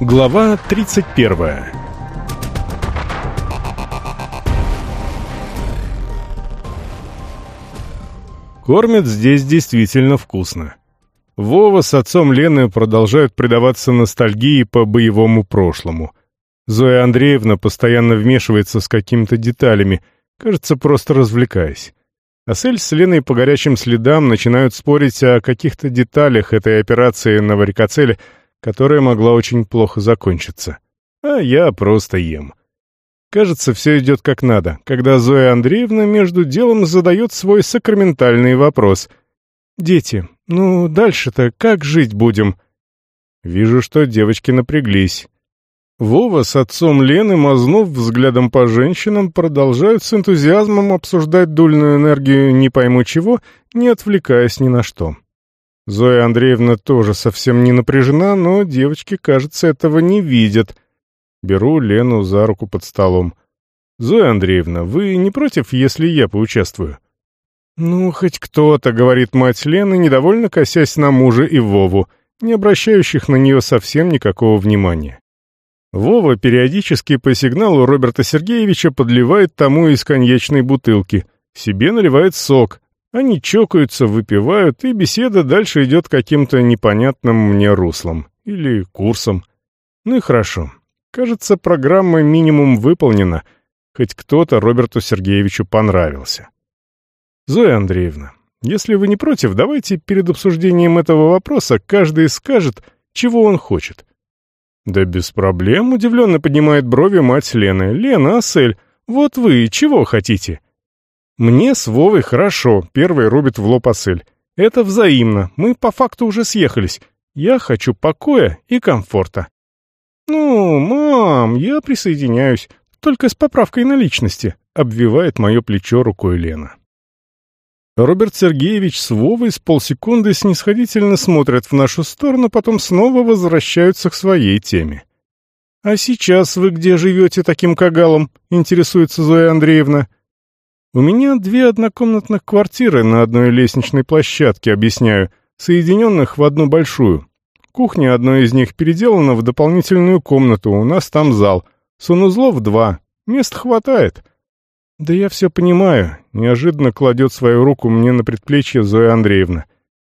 Глава 31 Кормят здесь действительно вкусно. Вова с отцом Лены продолжают предаваться ностальгии по боевому прошлому. Зоя Андреевна постоянно вмешивается с какими-то деталями, кажется, просто развлекаясь. Асель с Леной по горячим следам начинают спорить о каких-то деталях этой операции на варикоцеле, которая могла очень плохо закончиться. А я просто ем. Кажется, все идет как надо, когда Зоя Андреевна между делом задает свой сакраментальный вопрос. «Дети, ну дальше-то как жить будем?» Вижу, что девочки напряглись. Вова с отцом Лены, мазнув взглядом по женщинам, продолжают с энтузиазмом обсуждать дульную энергию не пойму чего, не отвлекаясь ни на что. Зоя Андреевна тоже совсем не напряжена, но девочки, кажется, этого не видят — Беру Лену за руку под столом. «Зоя Андреевна, вы не против, если я поучаствую?» «Ну, хоть кто-то», — говорит мать Лены, недовольно косясь на мужа и Вову, не обращающих на нее совсем никакого внимания. Вова периодически по сигналу Роберта Сергеевича подливает тому из коньячной бутылки, себе наливает сок, они чокаются, выпивают, и беседа дальше идет каким-то непонятным мне руслом. Или курсом. Ну и хорошо. Кажется, программа минимум выполнена, хоть кто-то Роберту Сергеевичу понравился. Зоя Андреевна, если вы не против, давайте перед обсуждением этого вопроса каждый скажет, чего он хочет. Да без проблем, удивленно поднимает брови мать Лены. Лена, Асель, вот вы чего хотите? Мне с Вовой хорошо, первый рубит в лоб Асель. Это взаимно, мы по факту уже съехались. Я хочу покоя и комфорта. «Ну, мам, я присоединяюсь, только с поправкой на личности», — обвивает мое плечо рукой Лена. Роберт Сергеевич с Вовой с полсекунды снисходительно смотрят в нашу сторону, потом снова возвращаются к своей теме. «А сейчас вы где живете таким кагалом?» — интересуется Зоя Андреевна. «У меня две однокомнатных квартиры на одной лестничной площадке, объясняю, соединенных в одну большую. Кухня одной из них переделана в дополнительную комнату, у нас там зал. Санузлов два. Мест хватает. Да я все понимаю. Неожиданно кладет свою руку мне на предплечье Зоя Андреевна.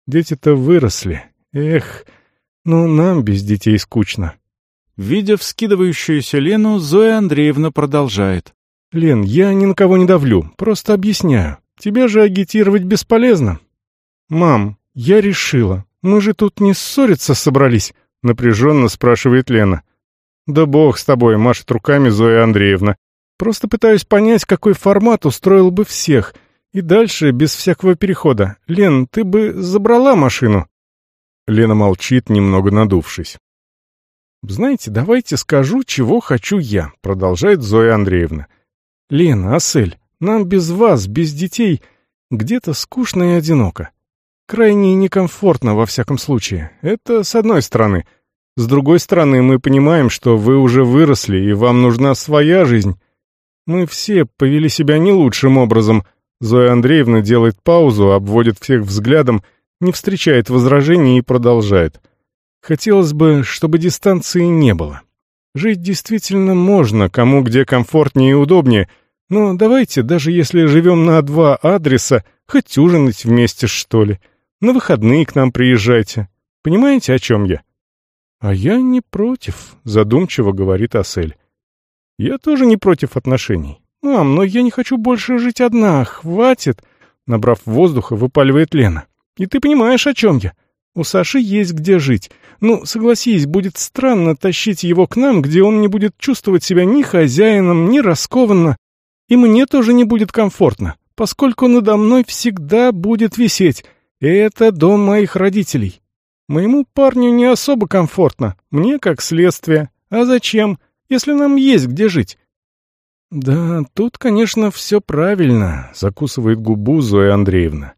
Дети-то выросли. Эх, ну нам без детей скучно. Видя вскидывающуюся Лену, Зоя Андреевна продолжает. «Лен, я ни на кого не давлю, просто объясняю. Тебя же агитировать бесполезно». «Мам, я решила. «Мы же тут не ссориться собрались?» — напряженно спрашивает Лена. «Да бог с тобой», — машет руками Зоя Андреевна. «Просто пытаюсь понять, какой формат устроил бы всех. И дальше, без всякого перехода. Лен, ты бы забрала машину?» Лена молчит, немного надувшись. «Знаете, давайте скажу, чего хочу я», — продолжает Зоя Андреевна. «Лена, Асель, нам без вас, без детей, где-то скучно и одиноко. Крайне некомфортно, во всяком случае. Это с одной стороны. С другой стороны, мы понимаем, что вы уже выросли, и вам нужна своя жизнь. Мы все повели себя не лучшим образом. Зоя Андреевна делает паузу, обводит всех взглядом, не встречает возражений и продолжает. Хотелось бы, чтобы дистанции не было. Жить действительно можно, кому где комфортнее и удобнее, но давайте, даже если живем на два адреса, хоть ужинать вместе, что ли. На выходные к нам приезжайте. Понимаете, о чем я?» «А я не против», — задумчиво говорит Асель. «Я тоже не против отношений. Мам, но я не хочу больше жить одна, хватит!» Набрав воздуха, выпаливает Лена. «И ты понимаешь, о чем я? У Саши есть где жить. Ну, согласись, будет странно тащить его к нам, где он не будет чувствовать себя ни хозяином, ни раскованно. И мне тоже не будет комфортно, поскольку надо мной всегда будет висеть это дом моих родителей. Моему парню не особо комфортно, мне как следствие. А зачем, если нам есть где жить? Да, тут, конечно, все правильно, закусывает губу Зоя Андреевна.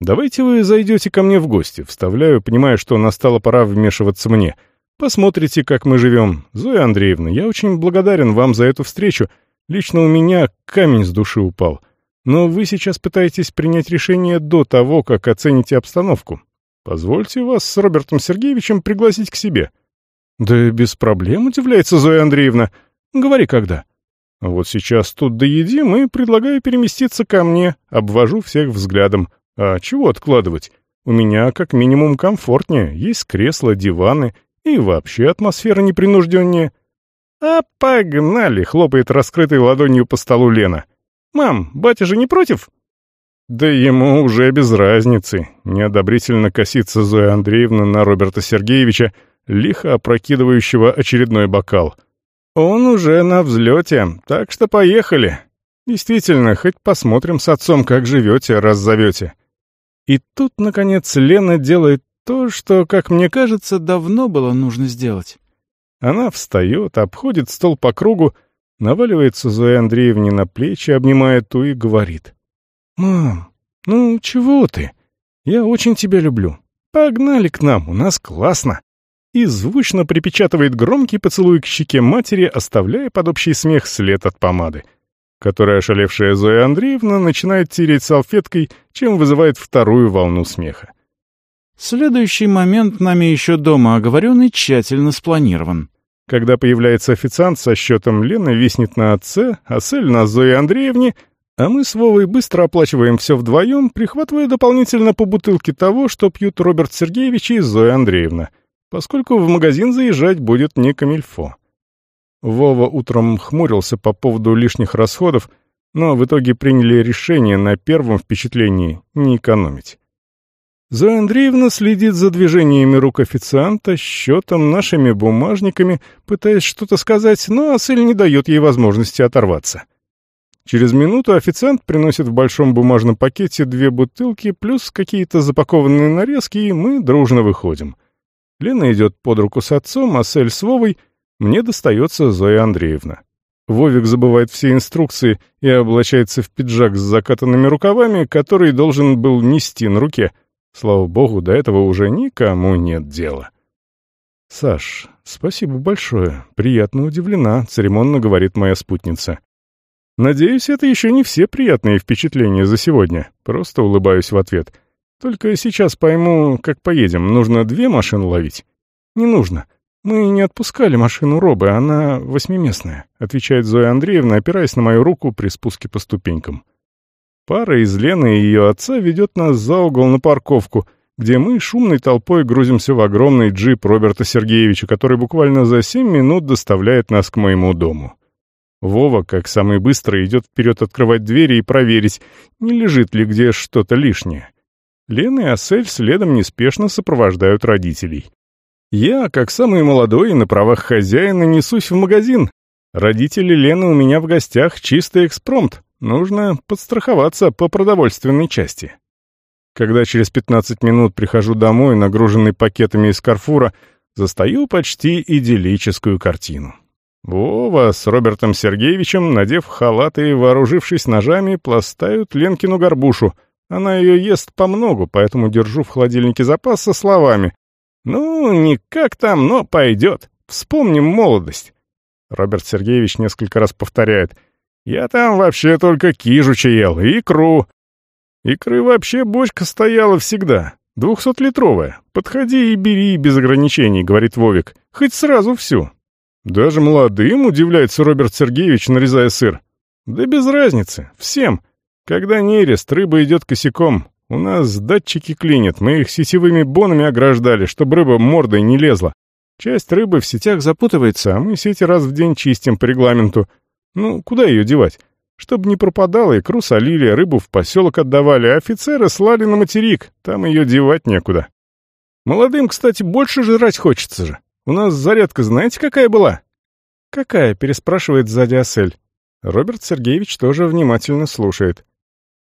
Давайте вы зайдете ко мне в гости, вставляю, понимая, что настала пора вмешиваться мне. Посмотрите, как мы живем. Зоя Андреевна, я очень благодарен вам за эту встречу. Лично у меня камень с души упал. Но вы сейчас пытаетесь принять решение до того, как оцените обстановку. Позвольте вас с Робертом Сергеевичем пригласить к себе. «Да без проблем», — удивляется Зоя Андреевна. «Говори, когда». «Вот сейчас тут доедим и предлагаю переместиться ко мне, обвожу всех взглядом. А чего откладывать? У меня как минимум комфортнее, есть кресла, диваны и вообще атмосфера непринужденнее». «А погнали!» — хлопает раскрытой ладонью по столу Лена. «Мам, батя же не против?» «Да ему уже без разницы», — неодобрительно косится Зоя Андреевна на Роберта Сергеевича, лихо опрокидывающего очередной бокал. «Он уже на взлете, так что поехали. Действительно, хоть посмотрим с отцом, как живете, раз зовете». И тут, наконец, Лена делает то, что, как мне кажется, давно было нужно сделать. Она встает, обходит стол по кругу, наваливается Зоя Андреевне на плечи, обнимает ту и говорит. «Мам, ну чего ты? Я очень тебя люблю. Погнали к нам, у нас классно!» и звучно припечатывает громкий поцелуй к щеке матери, оставляя под общий смех след от помады, которая ошалевшая Зоя Андреевна начинает тереть салфеткой, чем вызывает вторую волну смеха. Следующий момент нами еще дома оговорен и тщательно спланирован. Когда появляется официант со счетом, Лена виснет на отце, а Сель на Зое Андреевне, а мы с Вовой быстро оплачиваем все вдвоем, прихватывая дополнительно по бутылке того, что пьют Роберт Сергеевич и Зоя Андреевна — поскольку в магазин заезжать будет не камильфо. Вова утром хмурился по поводу лишних расходов, но в итоге приняли решение на первом впечатлении не экономить. Зоя Андреевна следит за движениями рук официанта, счетом, нашими бумажниками, пытаясь что-то сказать, но Асель не дает ей возможности оторваться. Через минуту официант приносит в большом бумажном пакете две бутылки плюс какие-то запакованные нарезки, и мы дружно выходим — Лена идет под руку с отцом, а Сель с Вовой мне достается Зоя Андреевна. Вовик забывает все инструкции и облачается в пиджак с закатанными рукавами, который должен был нести на руке. Слава богу, до этого уже никому нет дела. «Саш, спасибо большое. Приятно удивлена», — церемонно говорит моя спутница. «Надеюсь, это еще не все приятные впечатления за сегодня. Просто улыбаюсь в ответ. Только сейчас пойму, как поедем. Нужно две машины ловить? Не нужно. Мы не отпускали машину Робы, она восьмиместная, отвечает Зоя Андреевна, опираясь на мою руку при спуске по ступенькам. Пара из Лены и ее отца ведет нас за угол на парковку, где мы шумной толпой грузимся в огромный джип Роберта Сергеевича, который буквально за семь минут доставляет нас к моему дому. Вова, как самый быстрый, идет вперед открывать двери и проверить, не лежит ли где что-то лишнее. Лена и Ассель следом неспешно сопровождают родителей. Я, как самый молодой на правах хозяина, несусь в магазин. Родители Лены у меня в гостях чистый экспромт. Нужно подстраховаться по продовольственной части. Когда через 15 минут прихожу домой, нагруженный пакетами из Карфура, застаю почти идиллическую картину. Вова с Робертом Сергеевичем, надев халаты и вооружившись ножами, пластают Ленкину горбушу — она ее ест по многу, поэтому держу в холодильнике запас со словами. «Ну, не как там, но пойдет. Вспомним молодость». Роберт Сергеевич несколько раз повторяет. «Я там вообще только кижуча ел и икру». Икры вообще бочка стояла всегда. Двухсотлитровая. Подходи и бери без ограничений, говорит Вовик. Хоть сразу всю. Даже молодым, удивляется Роберт Сергеевич, нарезая сыр. Да без разницы. Всем. Когда нерест, рыба идет косяком. У нас датчики клинят, мы их сетевыми бонами ограждали, чтобы рыба мордой не лезла. Часть рыбы в сетях запутывается, а мы сети раз в день чистим по регламенту. Ну, куда ее девать? Чтобы не пропадала, икру солили, рыбу в поселок отдавали, а офицеры слали на материк, там ее девать некуда. Молодым, кстати, больше жрать хочется же. У нас зарядка знаете, какая была? «Какая?» — переспрашивает сзади Асель. Роберт Сергеевич тоже внимательно слушает.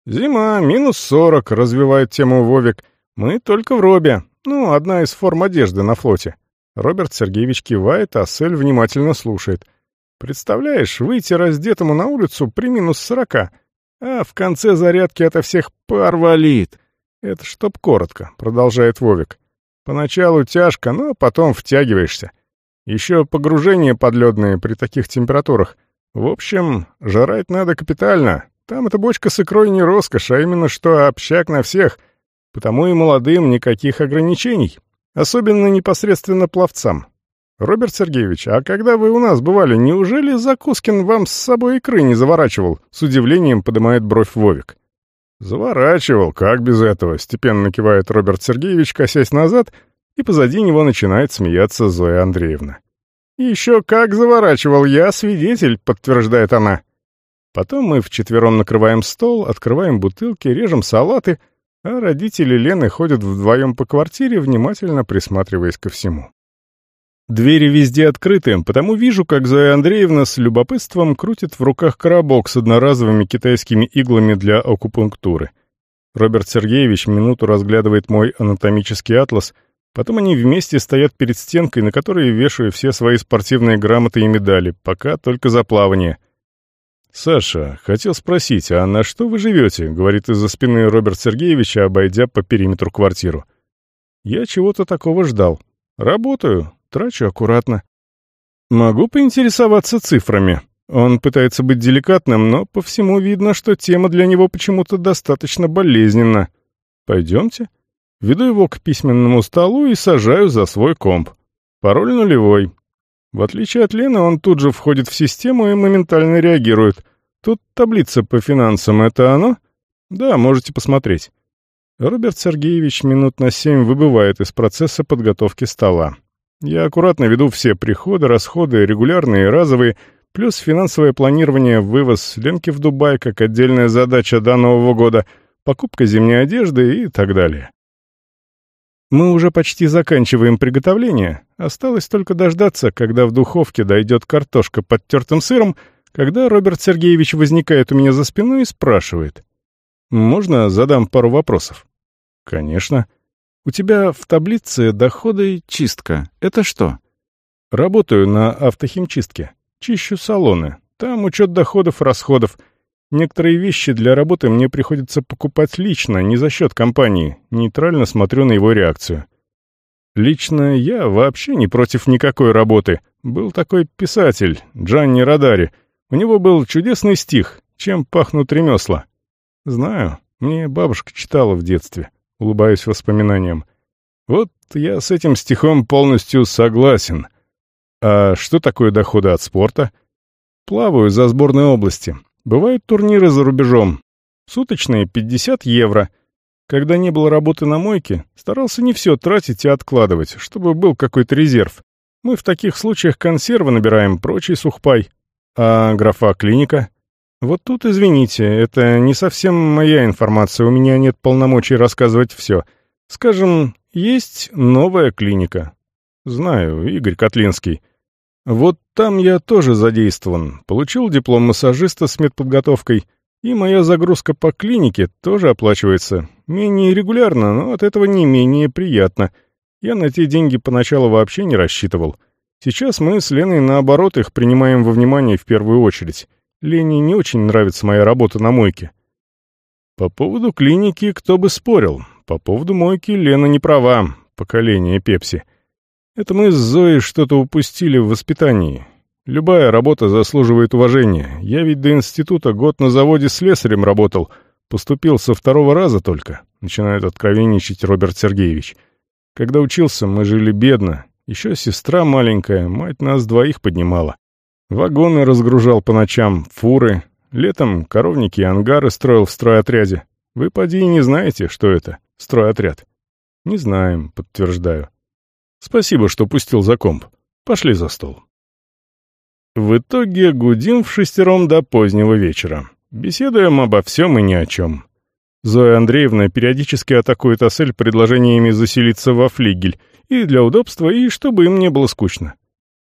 «Зима, минус сорок», — развивает тему Вовик. «Мы только в робе. Ну, одна из форм одежды на флоте». Роберт Сергеевич кивает, а Сель внимательно слушает. «Представляешь, выйти раздетому на улицу при минус сорока, а в конце зарядки это всех пар валит. Это чтоб коротко», — продолжает Вовик. «Поначалу тяжко, но потом втягиваешься. Еще погружение подледные при таких температурах. В общем, жрать надо капитально, там эта бочка с икрой не роскошь, а именно что общак на всех, потому и молодым никаких ограничений, особенно непосредственно пловцам. «Роберт Сергеевич, а когда вы у нас бывали, неужели Закускин вам с собой икры не заворачивал?» С удивлением поднимает бровь Вовик. «Заворачивал, как без этого?» — степенно кивает Роберт Сергеевич, косясь назад, и позади него начинает смеяться Зоя Андреевна. «Еще как заворачивал, я свидетель», — подтверждает она. Потом мы вчетвером накрываем стол, открываем бутылки, режем салаты, а родители Лены ходят вдвоем по квартире, внимательно присматриваясь ко всему. Двери везде открыты, потому вижу, как Зоя Андреевна с любопытством крутит в руках коробок с одноразовыми китайскими иглами для акупунктуры. Роберт Сергеевич минуту разглядывает мой анатомический атлас, потом они вместе стоят перед стенкой, на которой вешаю все свои спортивные грамоты и медали, пока только за плавание. «Саша, хотел спросить, а на что вы живете?» — говорит из-за спины Роберт Сергеевича, обойдя по периметру квартиру. «Я чего-то такого ждал. Работаю, Трачу аккуратно. Могу поинтересоваться цифрами. Он пытается быть деликатным, но по всему видно, что тема для него почему-то достаточно болезненна. Пойдемте. Веду его к письменному столу и сажаю за свой комп. Пароль нулевой. В отличие от Лены, он тут же входит в систему и моментально реагирует. Тут таблица по финансам, это оно? Да, можете посмотреть. Роберт Сергеевич минут на семь выбывает из процесса подготовки стола. Я аккуратно веду все приходы, расходы, регулярные и разовые, плюс финансовое планирование, вывоз Ленки в Дубай как отдельная задача до Нового года, покупка зимней одежды и так далее. Мы уже почти заканчиваем приготовление. Осталось только дождаться, когда в духовке дойдет картошка под тертым сыром, когда Роберт Сергеевич возникает у меня за спиной и спрашивает. «Можно задам пару вопросов?» «Конечно». У тебя в таблице доходы чистка. Это что? Работаю на автохимчистке. Чищу салоны. Там учет доходов, расходов. Некоторые вещи для работы мне приходится покупать лично, не за счет компании. Нейтрально смотрю на его реакцию. Лично я вообще не против никакой работы. Был такой писатель, Джанни Радари. У него был чудесный стих «Чем пахнут ремесла». Знаю, мне бабушка читала в детстве улыбаюсь воспоминаниям. Вот я с этим стихом полностью согласен. А что такое доходы от спорта? Плаваю за сборной области. Бывают турниры за рубежом. Суточные 50 евро. Когда не было работы на мойке, старался не все тратить и откладывать, чтобы был какой-то резерв. Мы в таких случаях консервы набираем, прочий сухпай. А графа клиника? Вот тут, извините, это не совсем моя информация, у меня нет полномочий рассказывать все. Скажем, есть новая клиника. Знаю, Игорь Котлинский. Вот там я тоже задействован. Получил диплом массажиста с медподготовкой, и моя загрузка по клинике тоже оплачивается. Менее регулярно, но от этого не менее приятно. Я на те деньги поначалу вообще не рассчитывал. Сейчас мы с Леной, наоборот, их принимаем во внимание в первую очередь. Лене не очень нравится моя работа на мойке. По поводу клиники кто бы спорил. По поводу мойки Лена не права. Поколение Пепси. Это мы с Зоей что-то упустили в воспитании. Любая работа заслуживает уважения. Я ведь до института год на заводе слесарем работал. Поступил со второго раза только, начинает откровенничать Роберт Сергеевич. Когда учился, мы жили бедно. Еще сестра маленькая, мать нас двоих поднимала. Вагоны разгружал по ночам, фуры. Летом коровники и ангары строил в стройотряде. Вы, поди, не знаете, что это, стройотряд? Не знаем, подтверждаю. Спасибо, что пустил за комп. Пошли за стол. В итоге гудим в шестером до позднего вечера. Беседуем обо всем и ни о чем. Зоя Андреевна периодически атакует Асель предложениями заселиться во флигель, и для удобства, и чтобы им не было скучно.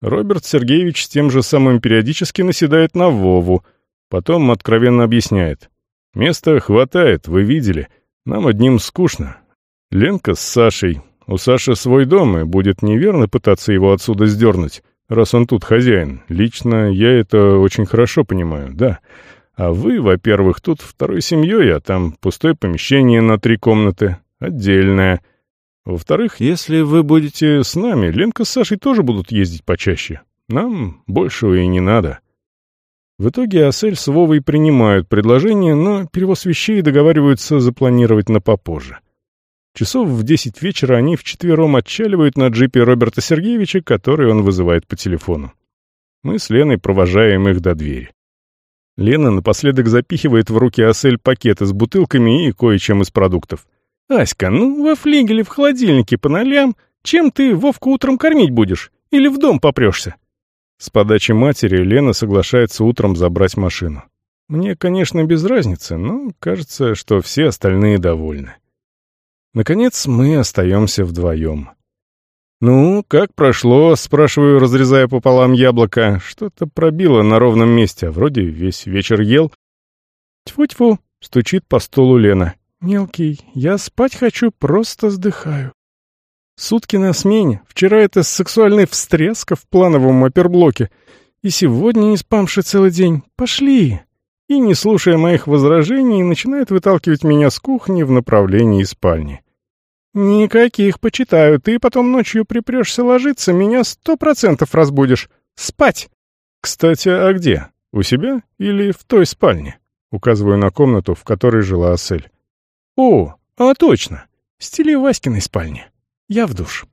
Роберт Сергеевич с тем же самым периодически наседает на Вову, потом откровенно объясняет. «Места хватает, вы видели. Нам одним скучно. Ленка с Сашей. У Саши свой дом, и будет неверно пытаться его отсюда сдернуть, раз он тут хозяин. Лично я это очень хорошо понимаю, да. А вы, во-первых, тут второй семьей, а там пустое помещение на три комнаты, отдельное». Во-вторых, если вы будете с нами, Ленка с Сашей тоже будут ездить почаще. Нам большего и не надо. В итоге Асель с Вовой принимают предложение, но перевоз вещей договариваются запланировать на попозже. Часов в десять вечера они вчетвером отчаливают на джипе Роберта Сергеевича, который он вызывает по телефону. Мы с Леной провожаем их до двери. Лена напоследок запихивает в руки Асель пакеты с бутылками и кое-чем из продуктов. «Аська, ну во флигеле в холодильнике по нолям. Чем ты Вовку утром кормить будешь? Или в дом попрешься?» С подачи матери Лена соглашается утром забрать машину. Мне, конечно, без разницы, но кажется, что все остальные довольны. Наконец, мы остаемся вдвоем. «Ну, как прошло?» — спрашиваю, разрезая пополам яблоко. Что-то пробило на ровном месте, а вроде весь вечер ел. «Тьфу-тьфу!» — стучит по столу Лена. «Мелкий, я спать хочу, просто сдыхаю». Сутки на смене. Вчера это сексуальная встряска в плановом оперблоке. И сегодня не спамши целый день. Пошли!» И, не слушая моих возражений, начинает выталкивать меня с кухни в направлении спальни. «Никаких, почитаю. Ты потом ночью припрешься ложиться, меня сто процентов разбудишь. Спать!» «Кстати, а где? У себя или в той спальне?» Указываю на комнату, в которой жила Асель. «О, а точно! Стили Васькиной спальни. Я в душ».